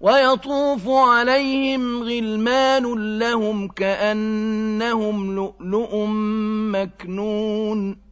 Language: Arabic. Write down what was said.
ويطوف عليهم غلمان لهم كأنهم لؤلؤ مكنون